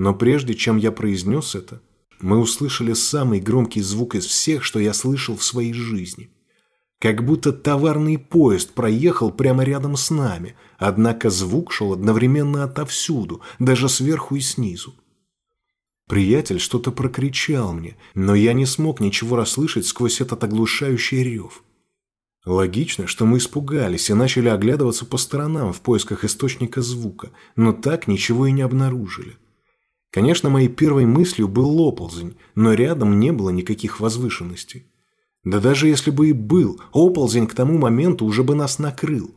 Но прежде чем я произнес это, мы услышали самый громкий звук из всех, что я слышал в своей жизни. Как будто товарный поезд проехал прямо рядом с нами, однако звук шел одновременно отовсюду, даже сверху и снизу. Приятель что-то прокричал мне, но я не смог ничего расслышать сквозь этот оглушающий рев. Логично, что мы испугались и начали оглядываться по сторонам в поисках источника звука, но так ничего и не обнаружили. Конечно, моей первой мыслью был оползень, но рядом не было никаких возвышенностей. Да даже если бы и был, оползень к тому моменту уже бы нас накрыл.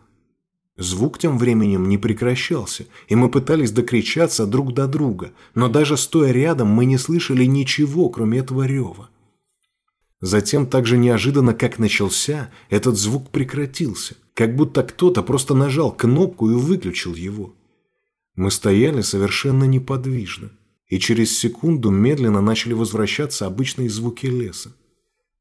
Звук тем временем не прекращался, и мы пытались докричаться друг до друга, но даже стоя рядом мы не слышали ничего, кроме этого рева. Затем, так же неожиданно, как начался, этот звук прекратился, как будто кто-то просто нажал кнопку и выключил его. Мы стояли совершенно неподвижно, и через секунду медленно начали возвращаться обычные звуки леса.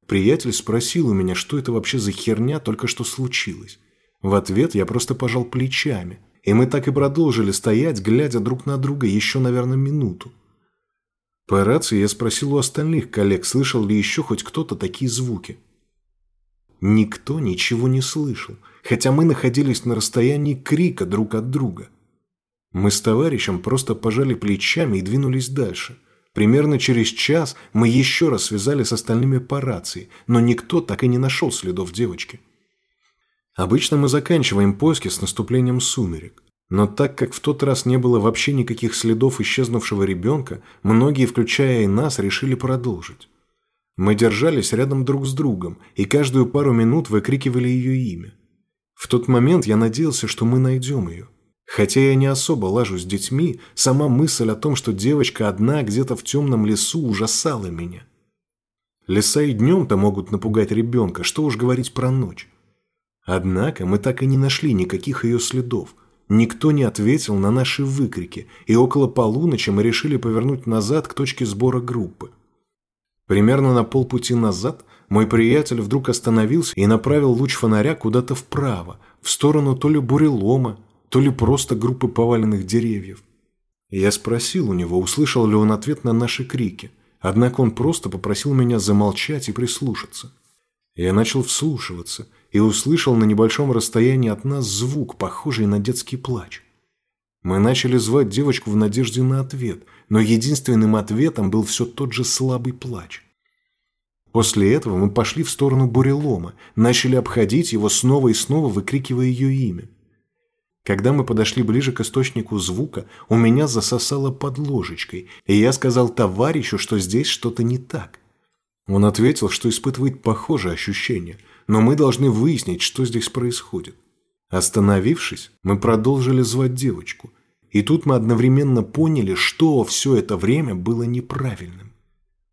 Приятель спросил у меня, что это вообще за херня только что случилось. В ответ я просто пожал плечами, и мы так и продолжили стоять, глядя друг на друга еще, наверное, минуту. По рации я спросил у остальных коллег, слышал ли еще хоть кто-то такие звуки. Никто ничего не слышал, хотя мы находились на расстоянии крика друг от друга. Мы с товарищем просто пожали плечами и двинулись дальше. Примерно через час мы еще раз связали с остальными по рации, но никто так и не нашел следов девочки. Обычно мы заканчиваем поиски с наступлением сумерек. Но так как в тот раз не было вообще никаких следов исчезнувшего ребенка, многие, включая и нас, решили продолжить. Мы держались рядом друг с другом и каждую пару минут выкрикивали ее имя. В тот момент я надеялся, что мы найдем ее. Хотя я не особо лажу с детьми, сама мысль о том, что девочка одна где-то в темном лесу ужасала меня. Леса и днем-то могут напугать ребенка, что уж говорить про ночь. Однако мы так и не нашли никаких ее следов. Никто не ответил на наши выкрики, и около полуночи мы решили повернуть назад к точке сбора группы. Примерно на полпути назад мой приятель вдруг остановился и направил луч фонаря куда-то вправо, в сторону то ли бурелома, то ли просто группы поваленных деревьев. Я спросил у него, услышал ли он ответ на наши крики, однако он просто попросил меня замолчать и прислушаться. Я начал вслушиваться и услышал на небольшом расстоянии от нас звук, похожий на детский плач. Мы начали звать девочку в надежде на ответ, но единственным ответом был все тот же слабый плач. После этого мы пошли в сторону бурелома, начали обходить его снова и снова, выкрикивая ее имя. Когда мы подошли ближе к источнику звука, у меня засосало под ложечкой, и я сказал товарищу, что здесь что-то не так. Он ответил, что испытывает похожее ощущение, но мы должны выяснить, что здесь происходит. Остановившись, мы продолжили звать девочку, и тут мы одновременно поняли, что все это время было неправильным.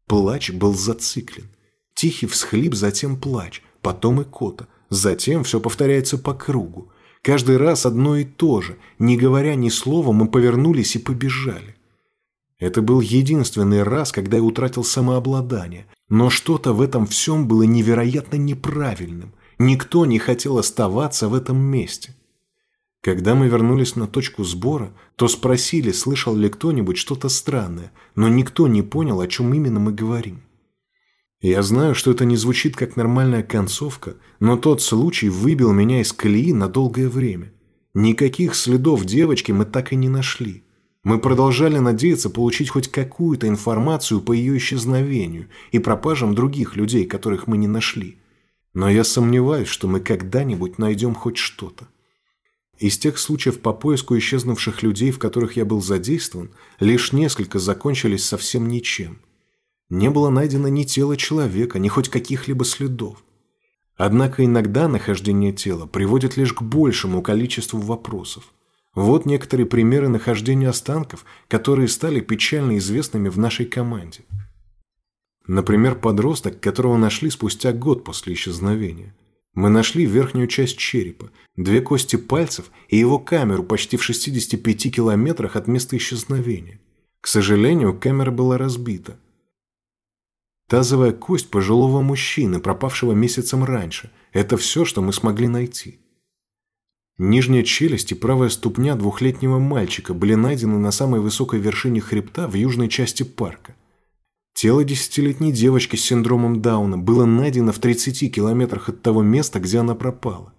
Плач был зациклен. Тихий всхлип, затем плач, потом и кота, затем все повторяется по кругу. Каждый раз одно и то же. Не говоря ни слова, мы повернулись и побежали. Это был единственный раз, когда я утратил самообладание. Но что-то в этом всем было невероятно неправильным. Никто не хотел оставаться в этом месте. Когда мы вернулись на точку сбора, то спросили, слышал ли кто-нибудь что-то странное, но никто не понял, о чем именно мы говорим. Я знаю, что это не звучит как нормальная концовка, но тот случай выбил меня из колеи на долгое время. Никаких следов девочки мы так и не нашли. Мы продолжали надеяться получить хоть какую-то информацию по ее исчезновению и пропажам других людей, которых мы не нашли. Но я сомневаюсь, что мы когда-нибудь найдем хоть что-то. Из тех случаев по поиску исчезнувших людей, в которых я был задействован, лишь несколько закончились совсем ничем – не было найдено ни тела человека, ни хоть каких-либо следов. Однако иногда нахождение тела приводит лишь к большему количеству вопросов. Вот некоторые примеры нахождения останков, которые стали печально известными в нашей команде. Например, подросток, которого нашли спустя год после исчезновения. Мы нашли верхнюю часть черепа, две кости пальцев и его камеру почти в 65 километрах от места исчезновения. К сожалению, камера была разбита – Тазовая кость пожилого мужчины, пропавшего месяцем раньше. Это все, что мы смогли найти. Нижняя челюсть и правая ступня двухлетнего мальчика были найдены на самой высокой вершине хребта в южной части парка. Тело десятилетней девочки с синдромом Дауна было найдено в 30 километрах от того места, где она пропала.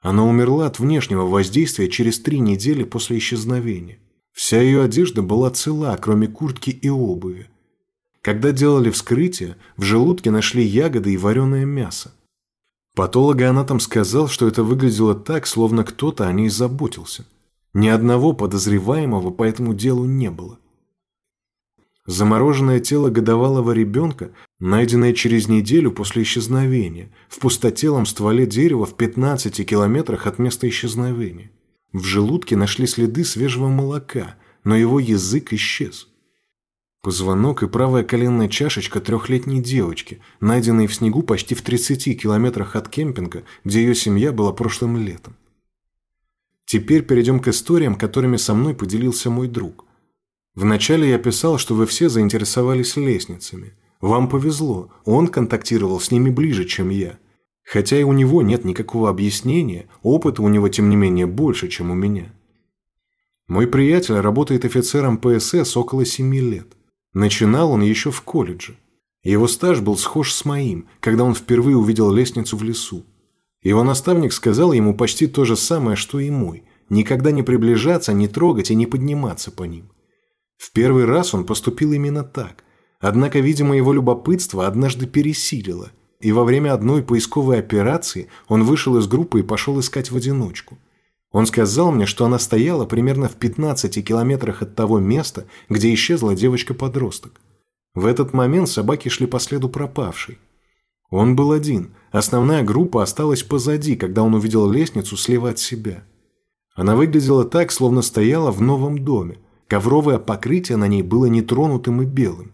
Она умерла от внешнего воздействия через три недели после исчезновения. Вся ее одежда была цела, кроме куртки и обуви. Когда делали вскрытие, в желудке нашли ягоды и вареное мясо. Патологоанатом сказал, что это выглядело так, словно кто-то о ней заботился. Ни одного подозреваемого по этому делу не было. Замороженное тело годовалого ребенка, найденное через неделю после исчезновения, в пустотелом стволе дерева в 15 километрах от места исчезновения. В желудке нашли следы свежего молока, но его язык исчез. Позвонок и правая коленная чашечка трехлетней девочки, найденные в снегу почти в 30 километрах от кемпинга, где ее семья была прошлым летом. Теперь перейдем к историям, которыми со мной поделился мой друг. Вначале я писал, что вы все заинтересовались лестницами. Вам повезло, он контактировал с ними ближе, чем я. Хотя и у него нет никакого объяснения, опыта у него, тем не менее, больше, чем у меня. Мой приятель работает офицером ПСС около семи лет. Начинал он еще в колледже. Его стаж был схож с моим, когда он впервые увидел лестницу в лесу. Его наставник сказал ему почти то же самое, что и мой. Никогда не приближаться, не трогать и не подниматься по ним. В первый раз он поступил именно так. Однако, видимо, его любопытство однажды пересилило, и во время одной поисковой операции он вышел из группы и пошел искать в одиночку. Он сказал мне, что она стояла примерно в 15 километрах от того места, где исчезла девочка-подросток. В этот момент собаки шли по следу пропавшей. Он был один, основная группа осталась позади, когда он увидел лестницу слева от себя. Она выглядела так, словно стояла в новом доме. Ковровое покрытие на ней было нетронутым и белым.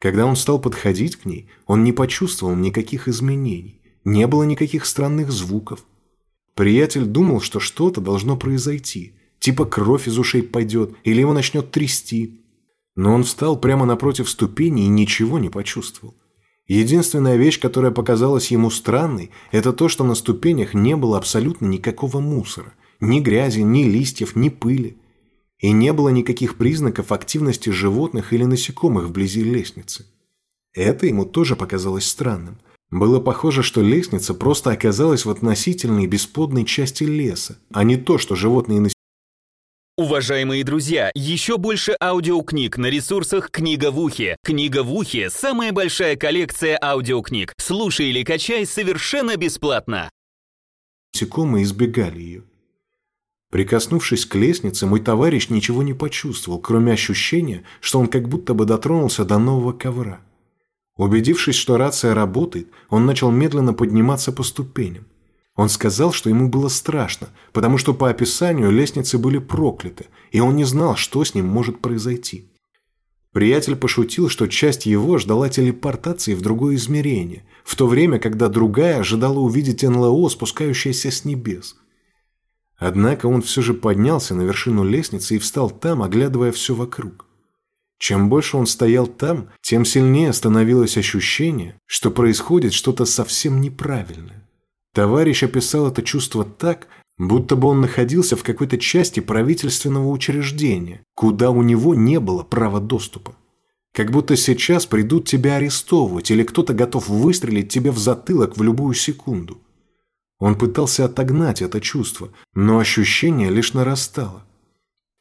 Когда он стал подходить к ней, он не почувствовал никаких изменений. Не было никаких странных звуков. Приятель думал, что что-то должно произойти. Типа кровь из ушей пойдет, или его начнет трясти. Но он встал прямо напротив ступени и ничего не почувствовал. Единственная вещь, которая показалась ему странной, это то, что на ступенях не было абсолютно никакого мусора. Ни грязи, ни листьев, ни пыли. И не было никаких признаков активности животных или насекомых вблизи лестницы. Это ему тоже показалось странным. Было похоже, что лестница просто оказалась в относительной бесплодной части леса, а не то, что животные и Уважаемые друзья, еще больше аудиокниг на ресурсах «Книга в ухе». «Книга в ухе» — самая большая коллекция аудиокниг. Слушай или качай совершенно бесплатно. Насекомые избегали ее. Прикоснувшись к лестнице, мой товарищ ничего не почувствовал, кроме ощущения, что он как будто бы дотронулся до нового ковра. Убедившись, что рация работает, он начал медленно подниматься по ступеням. Он сказал, что ему было страшно, потому что по описанию лестницы были прокляты, и он не знал, что с ним может произойти. Приятель пошутил, что часть его ждала телепортации в другое измерение, в то время, когда другая ожидала увидеть НЛО, спускающееся с небес. Однако он все же поднялся на вершину лестницы и встал там, оглядывая все вокруг. Чем больше он стоял там, тем сильнее становилось ощущение, что происходит что-то совсем неправильное. Товарищ описал это чувство так, будто бы он находился в какой-то части правительственного учреждения, куда у него не было права доступа. Как будто сейчас придут тебя арестовывать, или кто-то готов выстрелить тебе в затылок в любую секунду. Он пытался отогнать это чувство, но ощущение лишь нарастало.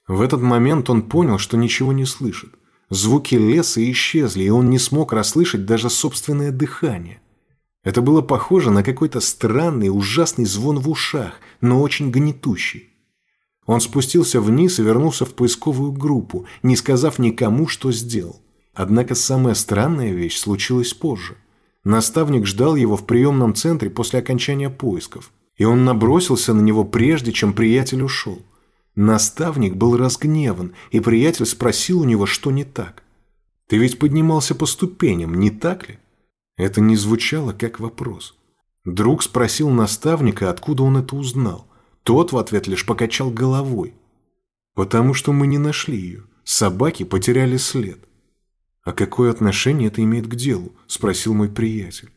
В этот момент он понял, что ничего не слышит. Звуки леса исчезли, и он не смог расслышать даже собственное дыхание. Это было похоже на какой-то странный, ужасный звон в ушах, но очень гнетущий. Он спустился вниз и вернулся в поисковую группу, не сказав никому, что сделал. Однако самая странная вещь случилась позже. Наставник ждал его в приемном центре после окончания поисков, и он набросился на него прежде, чем приятель ушел. Наставник был разгневан, и приятель спросил у него, что не так. «Ты ведь поднимался по ступеням, не так ли?» Это не звучало как вопрос. Друг спросил наставника, откуда он это узнал. Тот в ответ лишь покачал головой. «Потому что мы не нашли ее. Собаки потеряли след». «А какое отношение это имеет к делу?» – спросил мой приятель.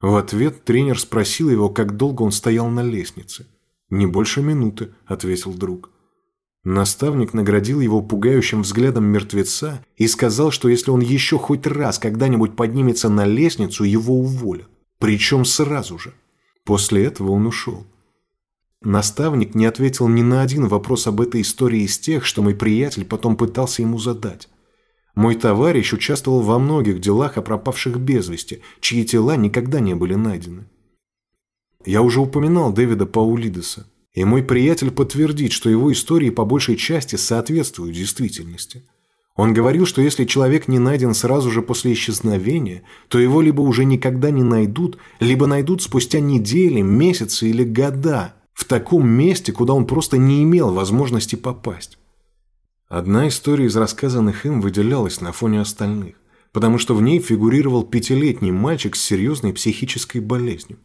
В ответ тренер спросил его, как долго он стоял на лестнице. «Не больше минуты», – ответил друг. Наставник наградил его пугающим взглядом мертвеца и сказал, что если он еще хоть раз когда-нибудь поднимется на лестницу, его уволят. Причем сразу же. После этого он ушел. Наставник не ответил ни на один вопрос об этой истории из тех, что мой приятель потом пытался ему задать. Мой товарищ участвовал во многих делах о пропавших без вести, чьи тела никогда не были найдены. Я уже упоминал Дэвида Паулидеса. И мой приятель подтвердит, что его истории по большей части соответствуют действительности. Он говорил, что если человек не найден сразу же после исчезновения, то его либо уже никогда не найдут, либо найдут спустя недели, месяцы или года в таком месте, куда он просто не имел возможности попасть. Одна история из рассказанных им выделялась на фоне остальных, потому что в ней фигурировал пятилетний мальчик с серьезной психической болезнью.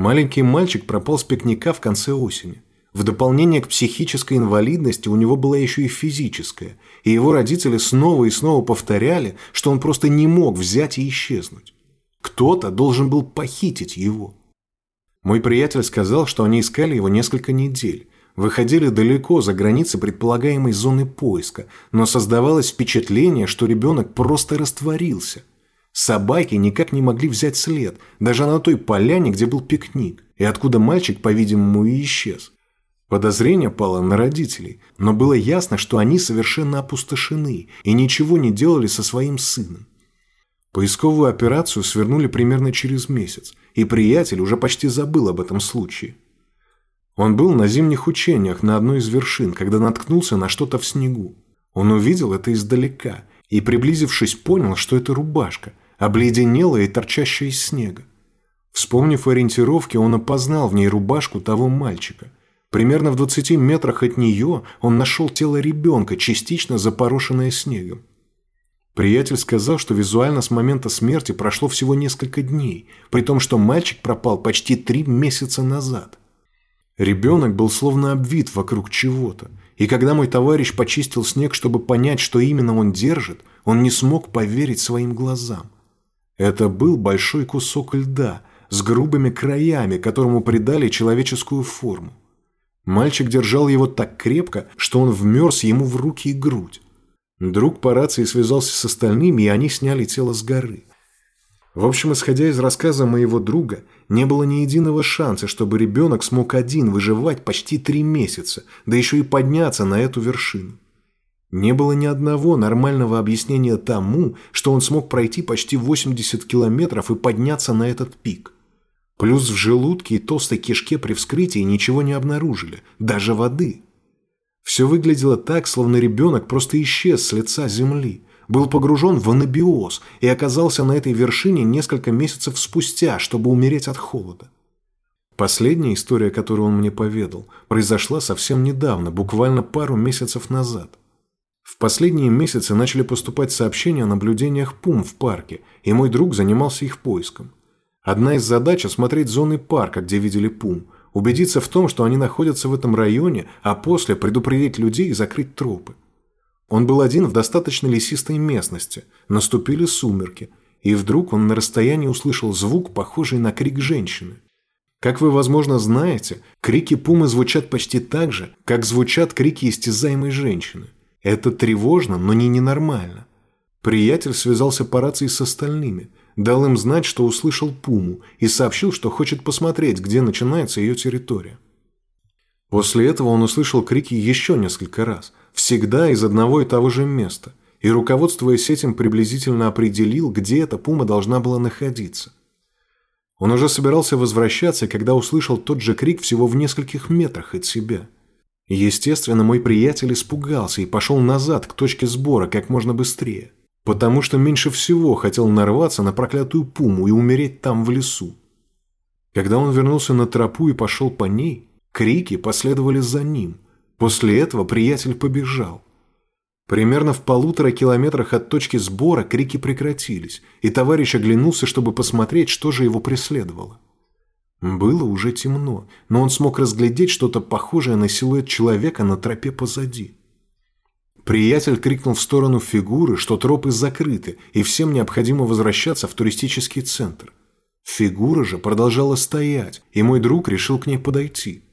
Маленький мальчик пропал с пикника в конце осени. В дополнение к психической инвалидности у него была еще и физическая, и его родители снова и снова повторяли, что он просто не мог взять и исчезнуть. Кто-то должен был похитить его. Мой приятель сказал, что они искали его несколько недель, выходили далеко за границы предполагаемой зоны поиска, но создавалось впечатление, что ребенок просто растворился. Собаки никак не могли взять след, даже на той поляне, где был пикник, и откуда мальчик, по-видимому, и исчез. Подозрение пало на родителей, но было ясно, что они совершенно опустошены и ничего не делали со своим сыном. Поисковую операцию свернули примерно через месяц, и приятель уже почти забыл об этом случае. Он был на зимних учениях на одной из вершин, когда наткнулся на что-то в снегу. Он увидел это издалека и, приблизившись, понял, что это рубашка, обледенелая и торчащая из снега. Вспомнив ориентировки, он опознал в ней рубашку того мальчика. Примерно в 20 метрах от нее он нашел тело ребенка, частично запорошенное снегом. Приятель сказал, что визуально с момента смерти прошло всего несколько дней, при том, что мальчик пропал почти три месяца назад. Ребенок был словно обвит вокруг чего-то, и когда мой товарищ почистил снег, чтобы понять, что именно он держит, он не смог поверить своим глазам. Это был большой кусок льда с грубыми краями, которому придали человеческую форму. Мальчик держал его так крепко, что он вмерз ему в руки и грудь. Друг по рации связался с остальными, и они сняли тело с горы. В общем, исходя из рассказа моего друга, не было ни единого шанса, чтобы ребенок смог один выживать почти три месяца, да еще и подняться на эту вершину. Не было ни одного нормального объяснения тому, что он смог пройти почти 80 километров и подняться на этот пик. Плюс в желудке и толстой кишке при вскрытии ничего не обнаружили, даже воды – все выглядело так, словно ребенок просто исчез с лица земли, был погружен в анабиоз и оказался на этой вершине несколько месяцев спустя, чтобы умереть от холода. Последняя история, которую он мне поведал, произошла совсем недавно, буквально пару месяцев назад. В последние месяцы начали поступать сообщения о наблюдениях пум в парке, и мой друг занимался их поиском. Одна из задач – осмотреть зоны парка, где видели пум – убедиться в том, что они находятся в этом районе, а после предупредить людей и закрыть тропы. Он был один в достаточно лесистой местности, наступили сумерки, и вдруг он на расстоянии услышал звук, похожий на крик женщины. Как вы, возможно, знаете, крики пумы звучат почти так же, как звучат крики истязаемой женщины. Это тревожно, но не ненормально. Приятель связался по рации с остальными – дал им знать, что услышал пуму, и сообщил, что хочет посмотреть, где начинается ее территория. После этого он услышал крики еще несколько раз, всегда из одного и того же места, и, руководствуясь этим, приблизительно определил, где эта пума должна была находиться. Он уже собирался возвращаться, когда услышал тот же крик всего в нескольких метрах от себя. Естественно, мой приятель испугался и пошел назад к точке сбора как можно быстрее потому что меньше всего хотел нарваться на проклятую пуму и умереть там в лесу. Когда он вернулся на тропу и пошел по ней, крики последовали за ним. После этого приятель побежал. Примерно в полутора километрах от точки сбора крики прекратились, и товарищ оглянулся, чтобы посмотреть, что же его преследовало. Было уже темно, но он смог разглядеть что-то похожее на силуэт человека на тропе позади. Приятель крикнул в сторону фигуры, что тропы закрыты, и всем необходимо возвращаться в туристический центр. Фигура же продолжала стоять, и мой друг решил к ней подойти.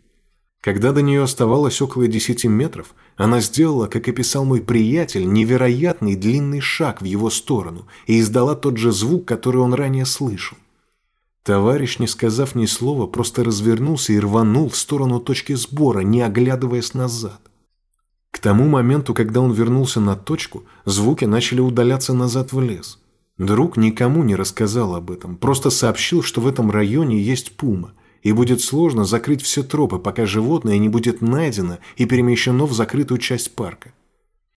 Когда до нее оставалось около десяти метров, она сделала, как описал мой приятель, невероятный длинный шаг в его сторону и издала тот же звук, который он ранее слышал. Товарищ, не сказав ни слова, просто развернулся и рванул в сторону точки сбора, не оглядываясь назад. К тому моменту, когда он вернулся на точку, звуки начали удаляться назад в лес. Друг никому не рассказал об этом, просто сообщил, что в этом районе есть пума, и будет сложно закрыть все тропы, пока животное не будет найдено и перемещено в закрытую часть парка.